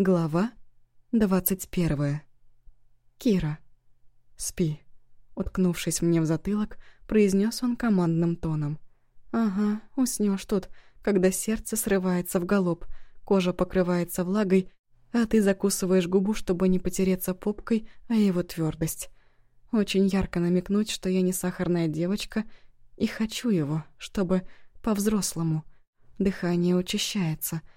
Глава двадцать первая. Кира. «Спи», — уткнувшись мне в затылок, произнес он командным тоном. «Ага, уснешь тут, когда сердце срывается в галоп, кожа покрывается влагой, а ты закусываешь губу, чтобы не потереться попкой, а его твердость. Очень ярко намекнуть, что я не сахарная девочка, и хочу его, чтобы по-взрослому. Дыхание учащается —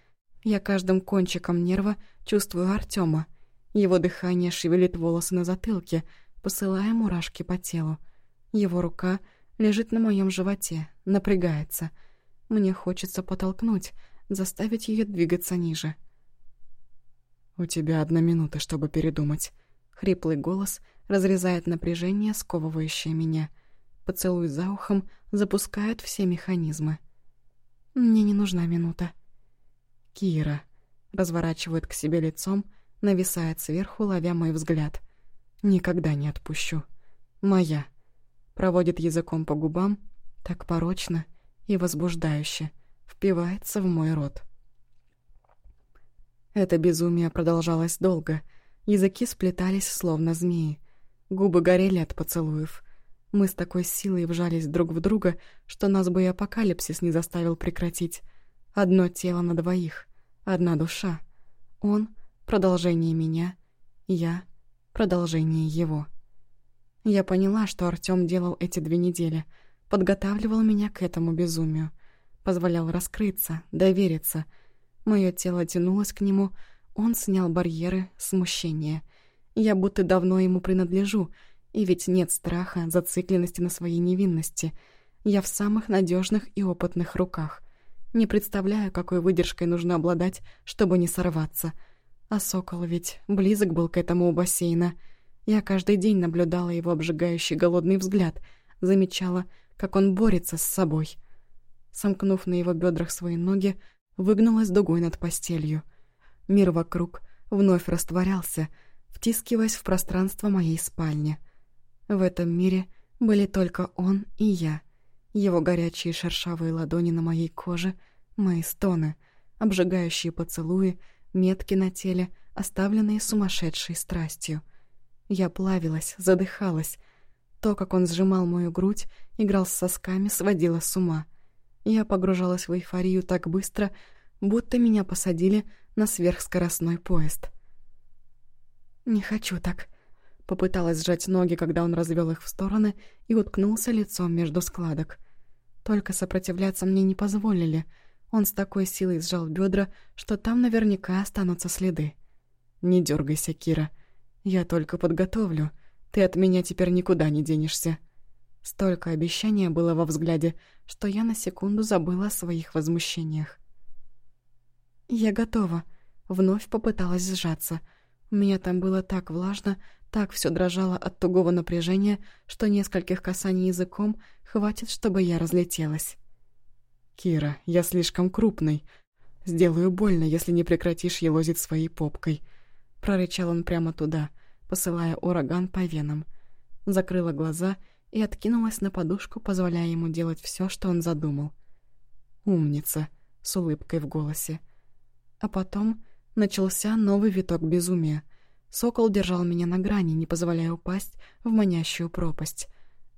я каждым кончиком нерва чувствую Артема. Его дыхание шевелит волосы на затылке, посылая мурашки по телу. Его рука лежит на моем животе, напрягается. Мне хочется потолкнуть, заставить ее двигаться ниже. «У тебя одна минута, чтобы передумать». Хриплый голос разрезает напряжение, сковывающее меня. Поцелуй за ухом запускают все механизмы. «Мне не нужна минута», Кира. Разворачивает к себе лицом, нависает сверху, ловя мой взгляд. Никогда не отпущу. Моя. Проводит языком по губам, так порочно и возбуждающе. Впивается в мой рот. Это безумие продолжалось долго. Языки сплетались, словно змеи. Губы горели от поцелуев. Мы с такой силой вжались друг в друга, что нас бы и апокалипсис не заставил прекратить. Одно тело на двоих, одна душа. Он — продолжение меня, я — продолжение его. Я поняла, что Артём делал эти две недели, подготавливал меня к этому безумию, позволял раскрыться, довериться. Мое тело тянулось к нему, он снял барьеры, смущения. Я будто давно ему принадлежу, и ведь нет страха, зацикленности на своей невинности. Я в самых надежных и опытных руках — не представляю, какой выдержкой нужно обладать, чтобы не сорваться. А сокол ведь близок был к этому у бассейна. Я каждый день наблюдала его обжигающий голодный взгляд, замечала, как он борется с собой. Сомкнув на его бедрах свои ноги, выгнулась дугой над постелью. Мир вокруг вновь растворялся, втискиваясь в пространство моей спальни. В этом мире были только он и я — его горячие шершавые ладони на моей коже, мои стоны, обжигающие поцелуи, метки на теле, оставленные сумасшедшей страстью. Я плавилась, задыхалась. То, как он сжимал мою грудь, играл с сосками, сводило с ума. Я погружалась в эйфорию так быстро, будто меня посадили на сверхскоростной поезд. «Не хочу так», Попыталась сжать ноги, когда он развел их в стороны и уткнулся лицом между складок. Только сопротивляться мне не позволили. Он с такой силой сжал бедра, что там наверняка останутся следы. «Не дергайся, Кира. Я только подготовлю. Ты от меня теперь никуда не денешься». Столько обещания было во взгляде, что я на секунду забыла о своих возмущениях. «Я готова», — вновь попыталась сжаться. У меня там было так влажно, так все дрожало от тугого напряжения, что нескольких касаний языком хватит, чтобы я разлетелась. «Кира, я слишком крупный. Сделаю больно, если не прекратишь елозить своей попкой», — прорычал он прямо туда, посылая ураган по венам. Закрыла глаза и откинулась на подушку, позволяя ему делать все, что он задумал. «Умница», — с улыбкой в голосе. А потом начался новый виток безумия — Сокол держал меня на грани, не позволяя упасть в манящую пропасть.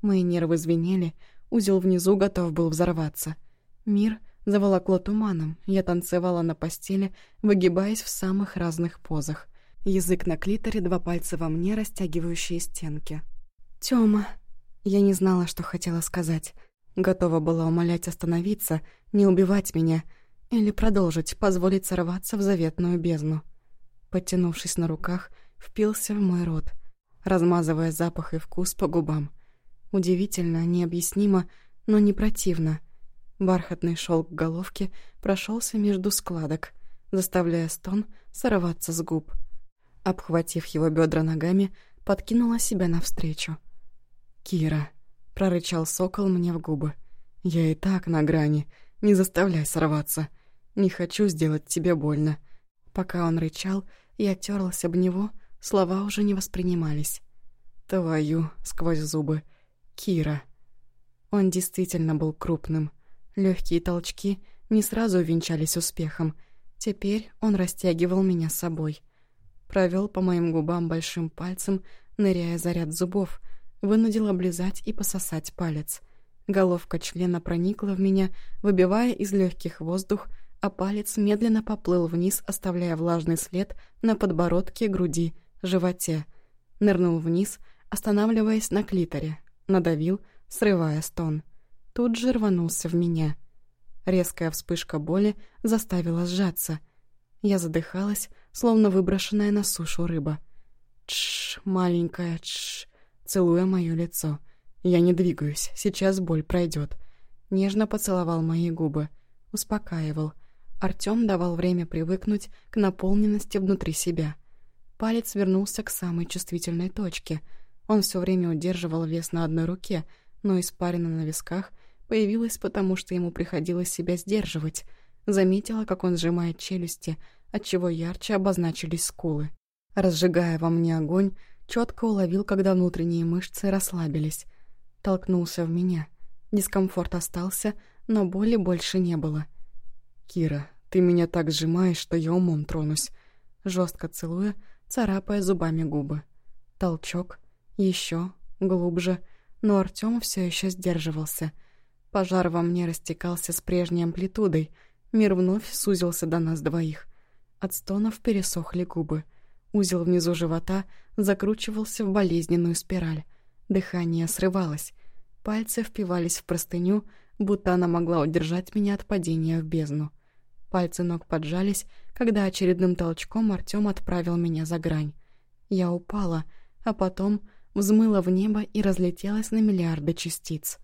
Мои нервы звенели, узел внизу готов был взорваться. Мир заволокло туманом, я танцевала на постели, выгибаясь в самых разных позах. Язык на клиторе, два пальца во мне, растягивающие стенки. «Тёма!» Я не знала, что хотела сказать. Готова была умолять остановиться, не убивать меня или продолжить, позволить сорваться в заветную бездну. Подтянувшись на руках, впился в мой рот, размазывая запах и вкус по губам. Удивительно, необъяснимо, но не противно. Бархатный шелк головки прошелся между складок, заставляя стон сорваться с губ. Обхватив его бедра ногами, подкинула себя навстречу. «Кира», — прорычал сокол мне в губы, — «я и так на грани, не заставляй сорваться. Не хочу сделать тебе больно». Пока он рычал, я терлась об него, — Слова уже не воспринимались. «Твою» сквозь зубы. «Кира». Он действительно был крупным. Легкие толчки не сразу увенчались успехом. Теперь он растягивал меня с собой. Провел по моим губам большим пальцем, ныряя за ряд зубов, вынудил облизать и пососать палец. Головка члена проникла в меня, выбивая из легких воздух, а палец медленно поплыл вниз, оставляя влажный след на подбородке, груди, животе. Нырнул вниз, останавливаясь на клиторе. Надавил, срывая стон. Тут же рванулся в меня. Резкая вспышка боли заставила сжаться. Я задыхалась, словно выброшенная на сушу рыба. Тш, маленькая, тш, целуя мое лицо. Я не двигаюсь, сейчас боль пройдет. Нежно поцеловал мои губы. Успокаивал. Артём давал время привыкнуть к наполненности внутри себя. Палец вернулся к самой чувствительной точке. Он все время удерживал вес на одной руке, но испарина на висках появилась потому, что ему приходилось себя сдерживать. Заметила, как он сжимает челюсти, отчего ярче обозначились скулы. Разжигая во мне огонь, четко уловил, когда внутренние мышцы расслабились. Толкнулся в меня. Дискомфорт остался, но боли больше не было. «Кира, ты меня так сжимаешь, что я умом тронусь», жестко целуя, царапая зубами губы. Толчок, еще, глубже, но Артем все еще сдерживался. Пожар во мне растекался с прежней амплитудой, мир вновь сузился до нас двоих. От стонов пересохли губы. Узел внизу живота закручивался в болезненную спираль. Дыхание срывалось. Пальцы впивались в простыню, будто она могла удержать меня от падения в бездну. Пальцы ног поджались, когда очередным толчком Артём отправил меня за грань. Я упала, а потом взмыла в небо и разлетелась на миллиарды частиц.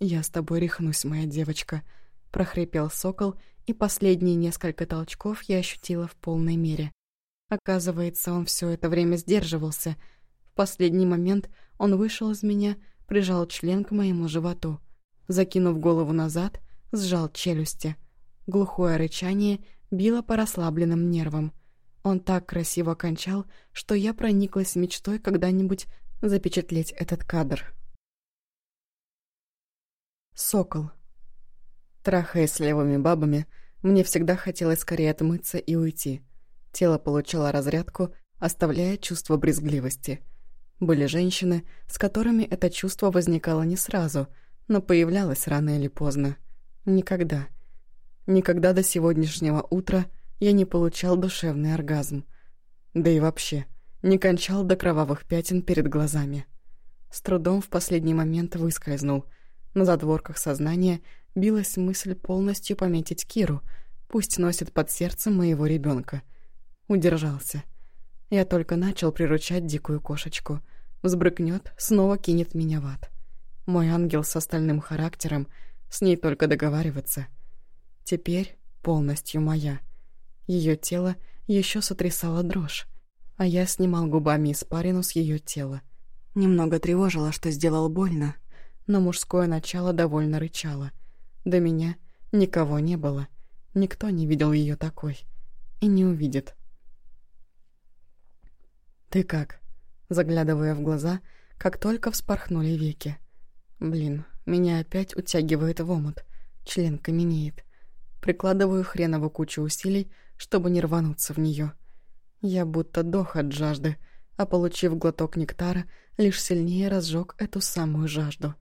«Я с тобой рехнусь, моя девочка», — прохрипел сокол, и последние несколько толчков я ощутила в полной мере. Оказывается, он все это время сдерживался. В последний момент он вышел из меня, прижал член к моему животу. Закинув голову назад, сжал челюсти. Глухое рычание било по расслабленным нервам. Он так красиво кончал, что я прониклась мечтой когда-нибудь запечатлеть этот кадр. Сокол. Трахаясь с левыми бабами, мне всегда хотелось скорее отмыться и уйти. Тело получало разрядку, оставляя чувство брезгливости. Были женщины, с которыми это чувство возникало не сразу, но появлялось рано или поздно. Никогда. Никогда до сегодняшнего утра я не получал душевный оргазм. Да и вообще, не кончал до кровавых пятен перед глазами. С трудом в последний момент выскользнул. На задворках сознания билась мысль полностью пометить Киру, пусть носит под сердцем моего ребенка. Удержался. Я только начал приручать дикую кошечку. Взбрыкнет, снова кинет меня в ад. Мой ангел с остальным характером, с ней только договариваться. Теперь полностью моя. Ее тело еще сотрясало дрожь, а я снимал губами испарину с ее тела. Немного тревожило, что сделал больно, но мужское начало довольно рычало. До меня никого не было. Никто не видел ее такой. И не увидит. «Ты как?» Заглядывая в глаза, как только вспорхнули веки. «Блин, меня опять утягивает в омут. Член каменеет. Прикладываю хреново кучу усилий, чтобы не рвануться в нее. Я будто дох от жажды, а получив глоток нектара, лишь сильнее разжег эту самую жажду.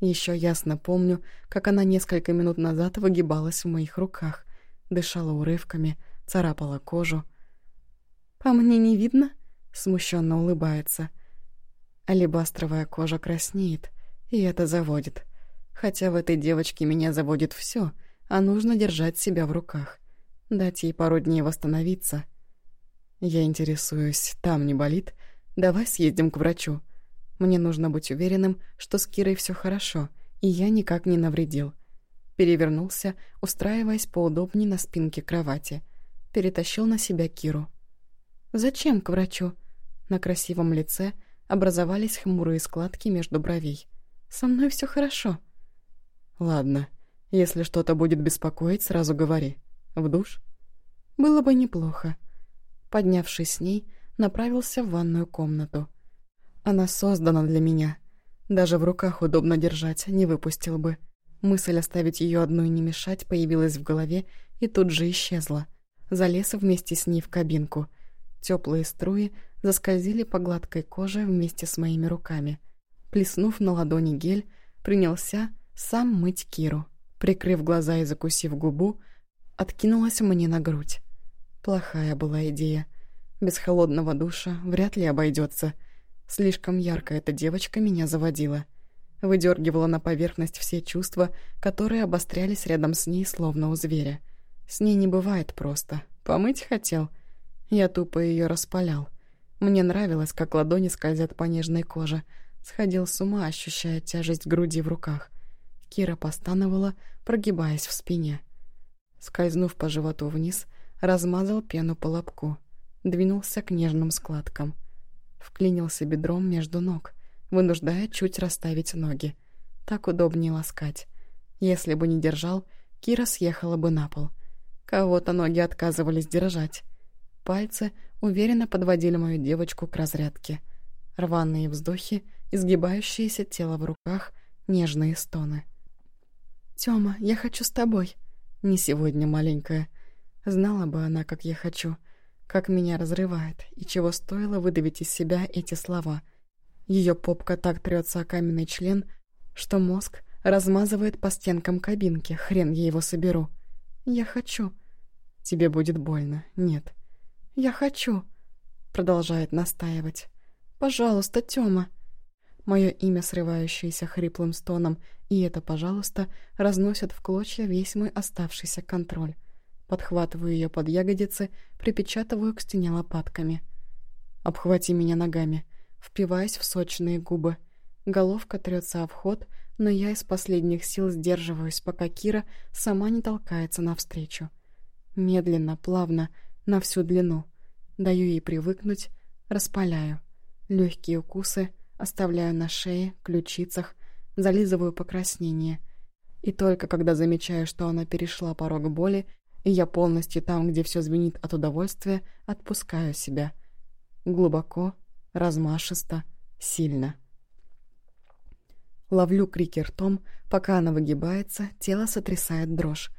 Еще ясно помню, как она несколько минут назад выгибалась в моих руках, дышала урывками, царапала кожу. «По мне не видно?» — смущенно улыбается. Алебастровая кожа краснеет, и это заводит. Хотя в этой девочке меня заводит все, а нужно держать себя в руках. Дать ей пару дней восстановиться. Я интересуюсь, там не болит? Давай съездим к врачу. Мне нужно быть уверенным, что с Кирой все хорошо, и я никак не навредил. Перевернулся, устраиваясь поудобнее на спинке кровати. Перетащил на себя Киру. «Зачем к врачу?» На красивом лице образовались хмурые складки между бровей. «Со мной все хорошо». «Ладно, если что-то будет беспокоить, сразу говори. В душ? Было бы неплохо. Поднявшись с ней, направился в ванную комнату. Она создана для меня. Даже в руках удобно держать, не выпустил бы. Мысль оставить ее одну и не мешать появилась в голове и тут же исчезла. залез вместе с ней в кабинку. Теплые струи заскользили по гладкой коже вместе с моими руками. Плеснув на ладони гель, принялся сам мыть Киру. Прикрыв глаза и закусив губу, откинулась мне на грудь. Плохая была идея. Без холодного душа вряд ли обойдется. Слишком ярко эта девочка меня заводила. Выдергивала на поверхность все чувства, которые обострялись рядом с ней, словно у зверя. С ней не бывает просто. Помыть хотел. Я тупо ее распалял. Мне нравилось, как ладони скользят по нежной коже. Сходил с ума, ощущая тяжесть груди в руках. Кира постановала, прогибаясь в спине. Скользнув по животу вниз, размазал пену по лобку. Двинулся к нежным складкам. Вклинился бедром между ног, вынуждая чуть расставить ноги. Так удобнее ласкать. Если бы не держал, Кира съехала бы на пол. Кого-то ноги отказывались держать. Пальцы уверенно подводили мою девочку к разрядке. Рваные вздохи, изгибающееся тело в руках, нежные стоны. «Тёма, я хочу с тобой». «Не сегодня, маленькая». Знала бы она, как я хочу, как меня разрывает, и чего стоило выдавить из себя эти слова. Ее попка так трется о каменный член, что мозг размазывает по стенкам кабинки, хрен я его соберу. «Я хочу». «Тебе будет больно». «Нет». «Я хочу», — продолжает настаивать. «Пожалуйста, Тёма». Мое имя, срывающееся хриплым стоном, и это «пожалуйста» разносят в клочья весь мой оставшийся контроль. Подхватываю ее под ягодицы, припечатываю к стене лопатками. «Обхвати меня ногами», впиваясь в сочные губы. Головка трется о вход, но я из последних сил сдерживаюсь, пока Кира сама не толкается навстречу. Медленно, плавно, на всю длину. Даю ей привыкнуть, распаляю. Легкие укусы — Оставляю на шее, ключицах, зализываю покраснение. И только когда замечаю, что она перешла порог боли, и я полностью там, где все звенит от удовольствия, отпускаю себя. Глубоко, размашисто, сильно. Ловлю крики ртом, пока она выгибается, тело сотрясает дрожь.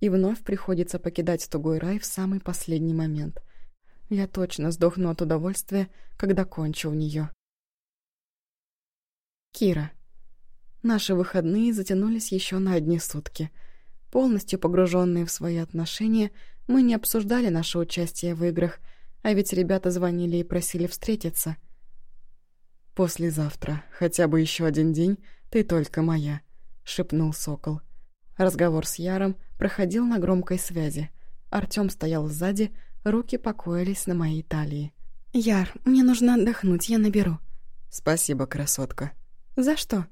И вновь приходится покидать тугой рай в самый последний момент. Я точно сдохну от удовольствия, когда кончу в нее. Кира. Наши выходные затянулись еще на одни сутки. Полностью погруженные в свои отношения, мы не обсуждали наше участие в играх, а ведь ребята звонили и просили встретиться. «Послезавтра, хотя бы еще один день, ты только моя», — шепнул Сокол. Разговор с Яром проходил на громкой связи. Артём стоял сзади, руки покоились на моей талии. «Яр, мне нужно отдохнуть, я наберу». «Спасибо, красотка», «За что?»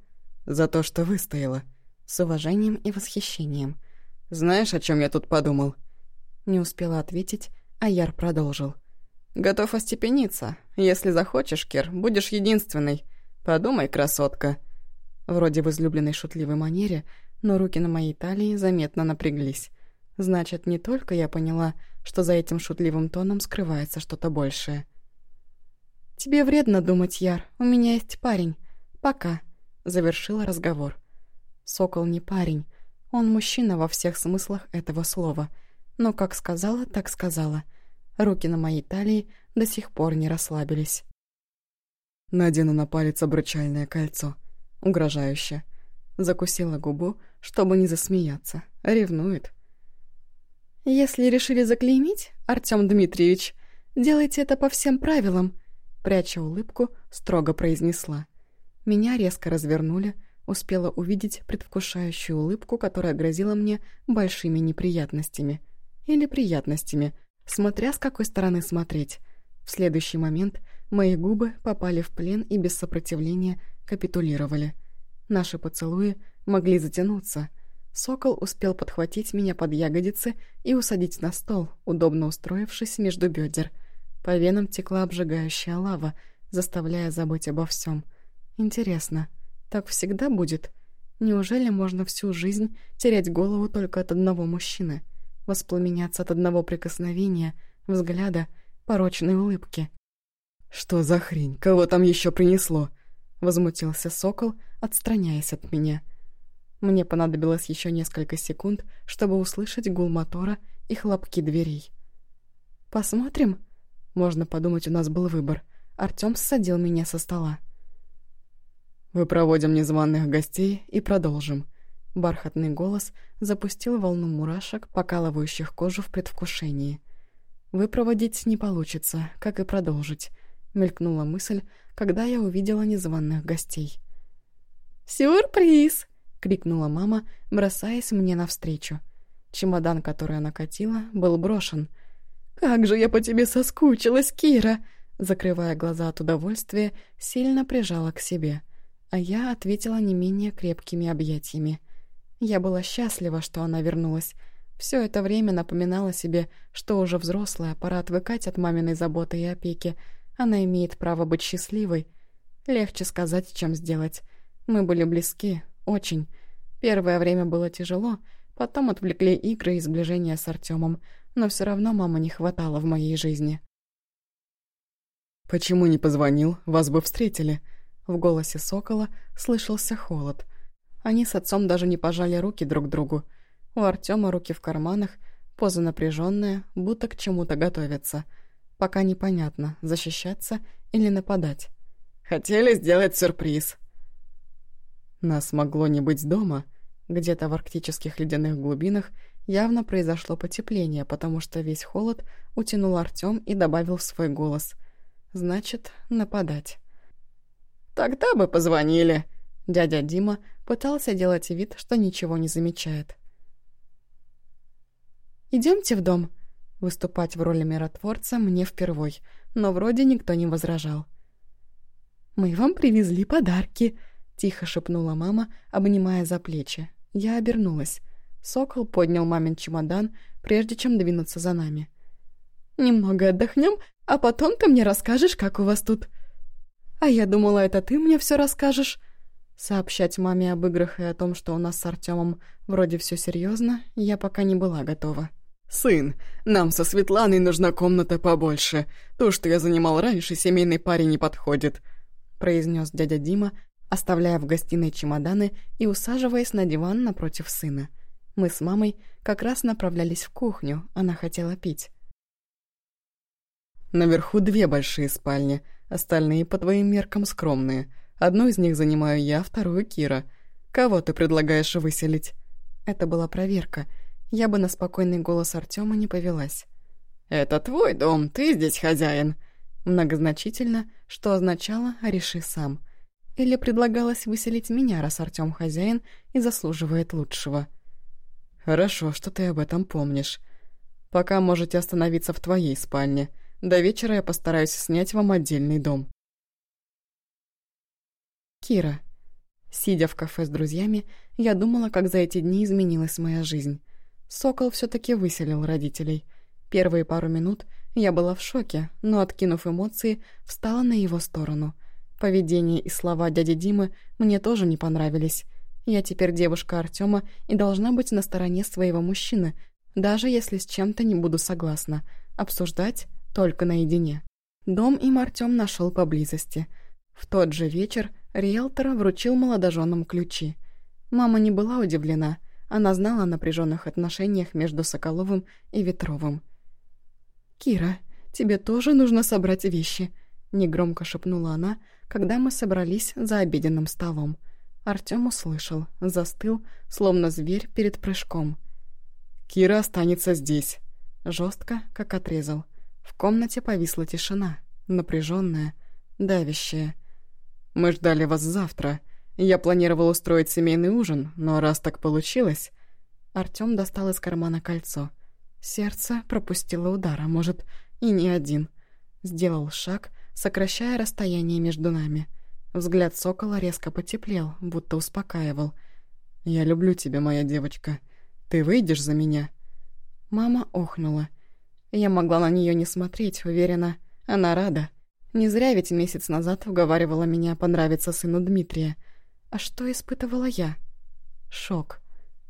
«За то, что выстояла». С уважением и восхищением. «Знаешь, о чем я тут подумал?» Не успела ответить, а Яр продолжил. «Готов остепениться. Если захочешь, Кир, будешь единственной. Подумай, красотка». Вроде в излюбленной шутливой манере, но руки на моей талии заметно напряглись. Значит, не только я поняла, что за этим шутливым тоном скрывается что-то большее. «Тебе вредно думать, Яр. У меня есть парень. «Пока», — завершила разговор. Сокол не парень, он мужчина во всех смыслах этого слова. Но как сказала, так сказала. Руки на моей талии до сих пор не расслабились. Надену на палец обручальное кольцо. Угрожающе. Закусила губу, чтобы не засмеяться. Ревнует. «Если решили заклеймить, Артём Дмитриевич, делайте это по всем правилам», пряча улыбку, строго произнесла. Меня резко развернули, успела увидеть предвкушающую улыбку, которая грозила мне большими неприятностями. Или приятностями, смотря с какой стороны смотреть. В следующий момент мои губы попали в плен и без сопротивления капитулировали. Наши поцелуи могли затянуться. Сокол успел подхватить меня под ягодицы и усадить на стол, удобно устроившись между бедер. По венам текла обжигающая лава, заставляя забыть обо всем — Интересно, так всегда будет? Неужели можно всю жизнь терять голову только от одного мужчины? Воспламеняться от одного прикосновения, взгляда, порочной улыбки? «Что за хрень? Кого там еще принесло?» Возмутился сокол, отстраняясь от меня. Мне понадобилось еще несколько секунд, чтобы услышать гул мотора и хлопки дверей. «Посмотрим?» Можно подумать, у нас был выбор. Артём ссадил меня со стола. «Мы проводим незваных гостей и продолжим». Бархатный голос запустил волну мурашек, покалывающих кожу в предвкушении. «Выпроводить не получится, как и продолжить», — мелькнула мысль, когда я увидела незваных гостей. «Сюрприз!» — крикнула мама, бросаясь мне навстречу. Чемодан, который она катила, был брошен. «Как же я по тебе соскучилась, Кира!» Закрывая глаза от удовольствия, сильно прижала к себе. А я ответила не менее крепкими объятиями. Я была счастлива, что она вернулась. Все это время напоминала себе, что уже взрослая, пора отвыкать от маминой заботы и опеки. Она имеет право быть счастливой. Легче сказать, чем сделать. Мы были близки, очень. Первое время было тяжело, потом отвлекли игры и сближение с Артемом, но все равно мама не хватало в моей жизни. «Почему не позвонил? Вас бы встретили». В голосе Сокола слышался холод. Они с отцом даже не пожали руки друг другу. У Артема руки в карманах, поза напряженная, будто к чему-то готовятся. Пока непонятно, защищаться или нападать. «Хотели сделать сюрприз». Нас могло не быть дома. Где-то в арктических ледяных глубинах явно произошло потепление, потому что весь холод утянул Артем и добавил в свой голос. «Значит, нападать». «Тогда бы позвонили», Дядя Дима пытался делать вид, что ничего не замечает. Идемте в дом». Выступать в роли миротворца мне впервой, но вроде никто не возражал. «Мы вам привезли подарки», — тихо шепнула мама, обнимая за плечи. Я обернулась. Сокол поднял мамин чемодан, прежде чем двинуться за нами. «Немного отдохнем, а потом ты мне расскажешь, как у вас тут». «А я думала, это ты мне все расскажешь», Сообщать маме об играх и о том, что у нас с Артемом вроде все серьезно, я пока не была готова. «Сын, нам со Светланой нужна комната побольше. То, что я занимал раньше, семейной паре не подходит», — произнес дядя Дима, оставляя в гостиной чемоданы и усаживаясь на диван напротив сына. Мы с мамой как раз направлялись в кухню, она хотела пить. «Наверху две большие спальни, остальные по твоим меркам скромные. Одну из них занимаю я, вторую Кира. Кого ты предлагаешь выселить?» Это была проверка. Я бы на спокойный голос Артема не повелась. «Это твой дом, ты здесь хозяин». Многозначительно, что означало «реши сам». Или предлагалось выселить меня, раз Артем хозяин и заслуживает лучшего. «Хорошо, что ты об этом помнишь. Пока можете остановиться в твоей спальне. До вечера я постараюсь снять вам отдельный дом». Кира. Сидя в кафе с друзьями, я думала, как за эти дни изменилась моя жизнь. Сокол все таки выселил родителей. Первые пару минут я была в шоке, но, откинув эмоции, встала на его сторону. Поведение и слова дяди Димы мне тоже не понравились. Я теперь девушка Артема и должна быть на стороне своего мужчины, даже если с чем-то не буду согласна. Обсуждать только наедине. Дом им Артем нашел поблизости. В тот же вечер Риэлтор вручил молодоженам ключи. Мама не была удивлена. Она знала о напряженных отношениях между Соколовым и Ветровым. «Кира, тебе тоже нужно собрать вещи», — негромко шепнула она, когда мы собрались за обеденным столом. Артём услышал, застыл, словно зверь перед прыжком. «Кира останется здесь», — жестко, как отрезал. В комнате повисла тишина, напряженная, давящая. Мы ждали вас завтра. Я планировал устроить семейный ужин, но раз так получилось...» Артём достал из кармана кольцо. Сердце пропустило удар, а может, и не один. Сделал шаг, сокращая расстояние между нами. Взгляд сокола резко потеплел, будто успокаивал. «Я люблю тебя, моя девочка. Ты выйдешь за меня?» Мама охнула. Я могла на нее не смотреть, уверена. Она рада. Не зря ведь месяц назад уговаривала меня понравиться сыну Дмитрия. А что испытывала я? Шок.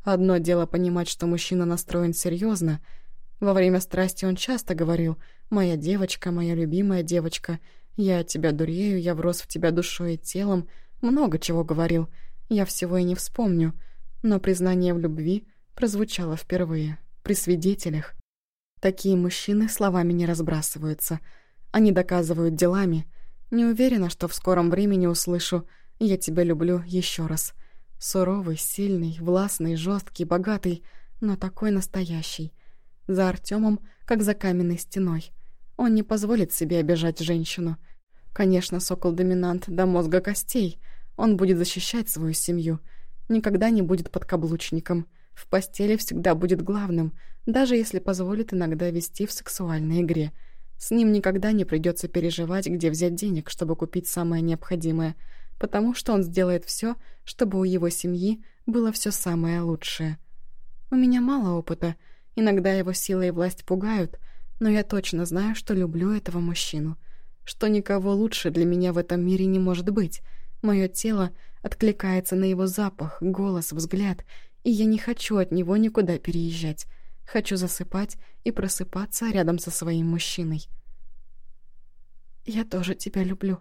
Одно дело понимать, что мужчина настроен серьезно. Во время страсти он часто говорил «Моя девочка, моя любимая девочка, я от тебя дурею, я врос в тебя душой и телом». Много чего говорил, я всего и не вспомню. Но признание в любви прозвучало впервые, при свидетелях. Такие мужчины словами не разбрасываются. Они доказывают делами. Не уверена, что в скором времени услышу «я тебя люблю» еще раз. Суровый, сильный, властный, жесткий, богатый, но такой настоящий. За Артемом, как за каменной стеной. Он не позволит себе обижать женщину. Конечно, сокол-доминант до мозга костей. Он будет защищать свою семью. Никогда не будет подкаблучником. В постели всегда будет главным, даже если позволит иногда вести в сексуальной игре. С ним никогда не придется переживать, где взять денег, чтобы купить самое необходимое – потому что он сделает все, чтобы у его семьи было все самое лучшее. У меня мало опыта, иногда его сила и власть пугают, но я точно знаю, что люблю этого мужчину, что никого лучше для меня в этом мире не может быть. Мое тело откликается на его запах, голос, взгляд, и я не хочу от него никуда переезжать. Хочу засыпать и просыпаться рядом со своим мужчиной. «Я тоже тебя люблю»,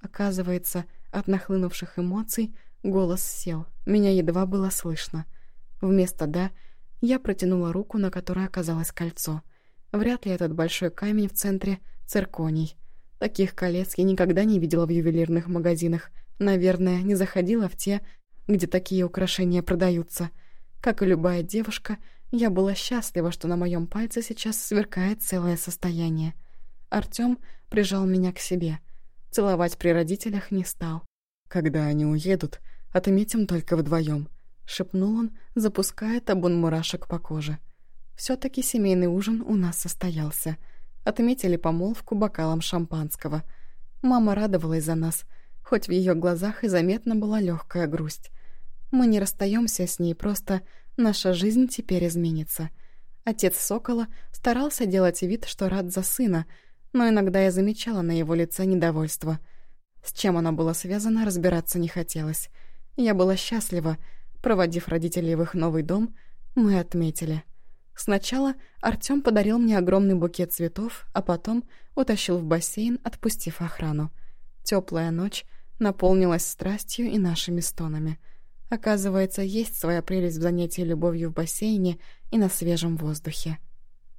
Оказывается, от нахлынувших эмоций голос сел. Меня едва было слышно. Вместо «да» я протянула руку, на которой оказалось кольцо. Вряд ли этот большой камень в центре — цирконий. Таких колец я никогда не видела в ювелирных магазинах. Наверное, не заходила в те, где такие украшения продаются. Как и любая девушка, я была счастлива, что на моем пальце сейчас сверкает целое состояние. Артём прижал меня к себе — Целовать при родителях не стал. «Когда они уедут, отметим только вдвоем, шепнул он, запуская табун мурашек по коже. все таки семейный ужин у нас состоялся. Отметили помолвку бокалом шампанского. Мама радовалась за нас, хоть в ее глазах и заметна была легкая грусть. Мы не расстаемся с ней, просто наша жизнь теперь изменится. Отец Сокола старался делать вид, что рад за сына — но иногда я замечала на его лице недовольство. С чем оно было связано, разбираться не хотелось. Я была счастлива. Проводив родителей в их новый дом, мы отметили. Сначала Артём подарил мне огромный букет цветов, а потом утащил в бассейн, отпустив охрану. Теплая ночь наполнилась страстью и нашими стонами. Оказывается, есть своя прелесть в занятии любовью в бассейне и на свежем воздухе.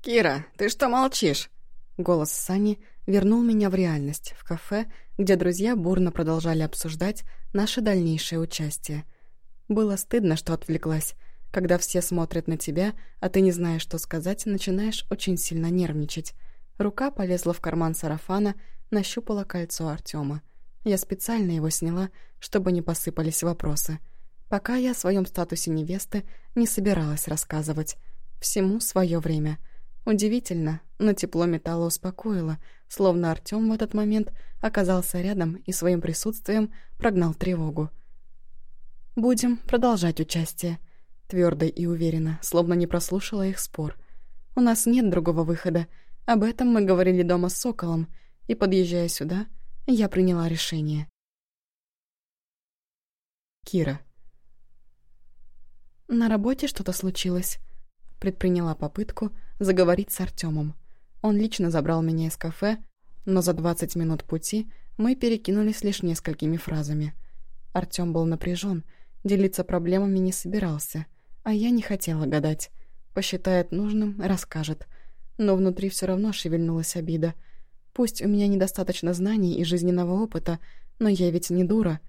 «Кира, ты что молчишь?» Голос Сани вернул меня в реальность, в кафе, где друзья бурно продолжали обсуждать наше дальнейшее участие. Было стыдно, что отвлеклась. Когда все смотрят на тебя, а ты не знаешь, что сказать, начинаешь очень сильно нервничать. Рука полезла в карман сарафана, нащупала кольцо Артема. Я специально его сняла, чтобы не посыпались вопросы. Пока я о своем статусе невесты не собиралась рассказывать. Всему свое время — Удивительно, но тепло металла успокоило, словно Артём в этот момент оказался рядом и своим присутствием прогнал тревогу. «Будем продолжать участие», — твердо и уверенно, словно не прослушала их спор. «У нас нет другого выхода. Об этом мы говорили дома с Соколом, и, подъезжая сюда, я приняла решение». Кира. На работе что-то случилось предприняла попытку заговорить с Артемом. Он лично забрал меня из кафе, но за 20 минут пути мы перекинулись лишь несколькими фразами. Артем был напряжен, делиться проблемами не собирался, а я не хотела гадать. Посчитает нужным, расскажет. Но внутри все равно шевельнулась обида. Пусть у меня недостаточно знаний и жизненного опыта, но я ведь не дура.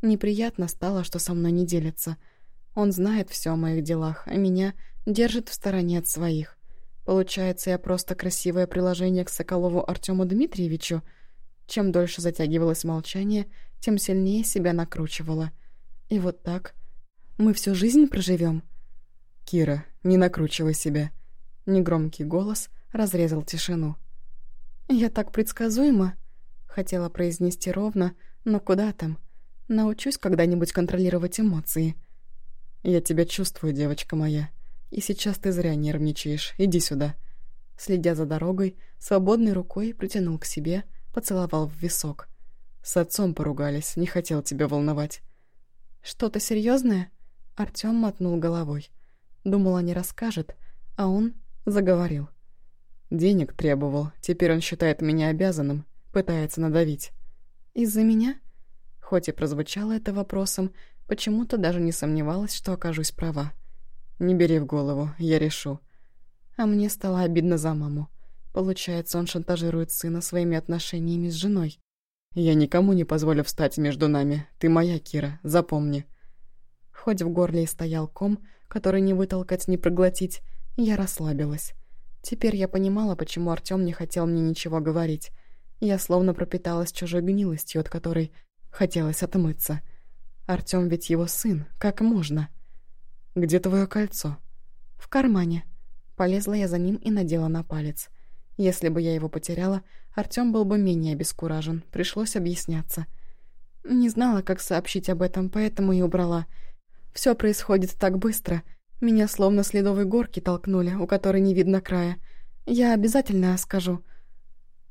Неприятно стало, что со мной не делится. Он знает все о моих делах, а меня держит в стороне от своих. Получается, я просто красивое приложение к Соколову Артему Дмитриевичу. Чем дольше затягивалось молчание, тем сильнее себя накручивала. И вот так мы всю жизнь проживем. Кира, не накручивай себя. Негромкий голос разрезал тишину. Я так предсказуема, хотела произнести ровно, но куда там? Научусь когда-нибудь контролировать эмоции. Я тебя чувствую, девочка моя. И сейчас ты зря нервничаешь. Иди сюда». Следя за дорогой, свободной рукой притянул к себе, поцеловал в висок. С отцом поругались, не хотел тебя волновать. «Что-то серьезное? Артём мотнул головой. Думала, не расскажет, а он заговорил. «Денег требовал, теперь он считает меня обязанным, пытается надавить». «Из-за меня?» Хоть и прозвучало это вопросом, почему-то даже не сомневалась, что окажусь права. «Не бери в голову, я решу». А мне стало обидно за маму. Получается, он шантажирует сына своими отношениями с женой. «Я никому не позволю встать между нами. Ты моя, Кира, запомни». Хоть в горле и стоял ком, который не вытолкать, не проглотить, я расслабилась. Теперь я понимала, почему Артём не хотел мне ничего говорить. Я словно пропиталась чужой гнилостью, от которой хотелось отмыться. Артём ведь его сын, как можно? «Где твое кольцо?» «В кармане». Полезла я за ним и надела на палец. Если бы я его потеряла, Артём был бы менее обескуражен, пришлось объясняться. Не знала, как сообщить об этом, поэтому и убрала. Все происходит так быстро. Меня словно с ледовой горки толкнули, у которой не видно края. Я обязательно скажу.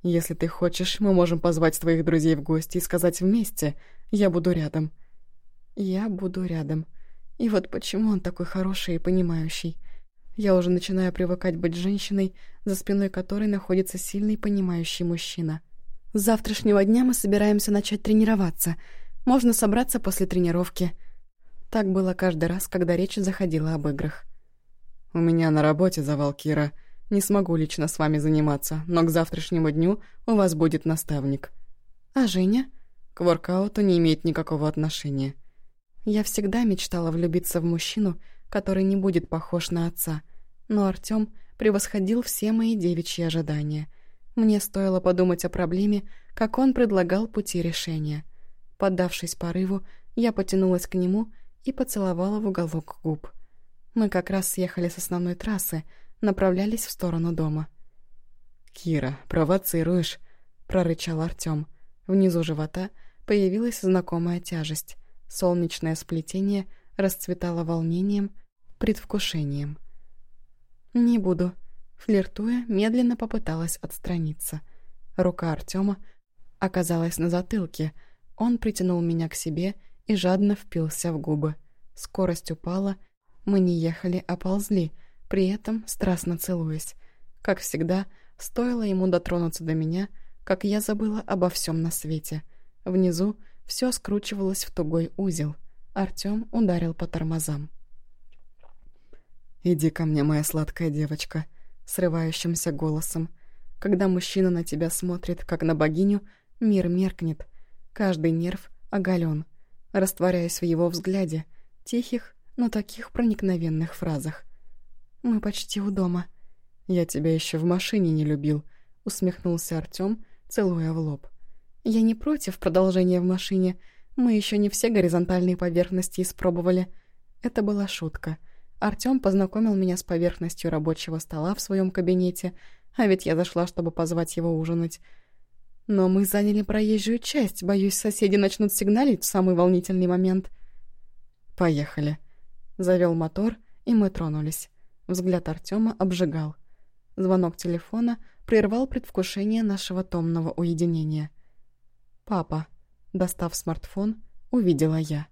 Если ты хочешь, мы можем позвать твоих друзей в гости и сказать вместе. Я буду рядом. Я буду рядом. И вот почему он такой хороший и понимающий. Я уже начинаю привыкать быть женщиной, за спиной которой находится сильный понимающий мужчина. С завтрашнего дня мы собираемся начать тренироваться. Можно собраться после тренировки. Так было каждый раз, когда речь заходила об играх. «У меня на работе завал Кира. Не смогу лично с вами заниматься, но к завтрашнему дню у вас будет наставник». «А Женя?» «К воркауту не имеет никакого отношения». Я всегда мечтала влюбиться в мужчину, который не будет похож на отца. Но Артём превосходил все мои девичьи ожидания. Мне стоило подумать о проблеме, как он предлагал пути решения. Поддавшись порыву, я потянулась к нему и поцеловала в уголок губ. Мы как раз съехали с основной трассы, направлялись в сторону дома. «Кира, провоцируешь», — прорычал Артём. Внизу живота появилась знакомая тяжесть. Солнечное сплетение расцветало волнением, предвкушением. «Не буду», — флиртуя, медленно попыталась отстраниться. Рука Артема оказалась на затылке. Он притянул меня к себе и жадно впился в губы. Скорость упала, мы не ехали, а ползли, при этом страстно целуясь. Как всегда, стоило ему дотронуться до меня, как я забыла обо всем на свете. Внизу все скручивалось в тугой узел. Артём ударил по тормозам. «Иди ко мне, моя сладкая девочка», — срывающимся голосом. Когда мужчина на тебя смотрит, как на богиню, мир меркнет. Каждый нерв оголен, растворяясь в его взгляде, тихих, но таких проникновенных фразах. «Мы почти у дома». «Я тебя еще в машине не любил», — усмехнулся Артём, целуя в лоб. «Я не против продолжения в машине. Мы еще не все горизонтальные поверхности испробовали». Это была шутка — Артём познакомил меня с поверхностью рабочего стола в своем кабинете, а ведь я зашла, чтобы позвать его ужинать. Но мы заняли проезжую часть, боюсь, соседи начнут сигналить в самый волнительный момент. «Поехали». Завел мотор, и мы тронулись. Взгляд Артёма обжигал. Звонок телефона прервал предвкушение нашего томного уединения. «Папа», достав смартфон, увидела я.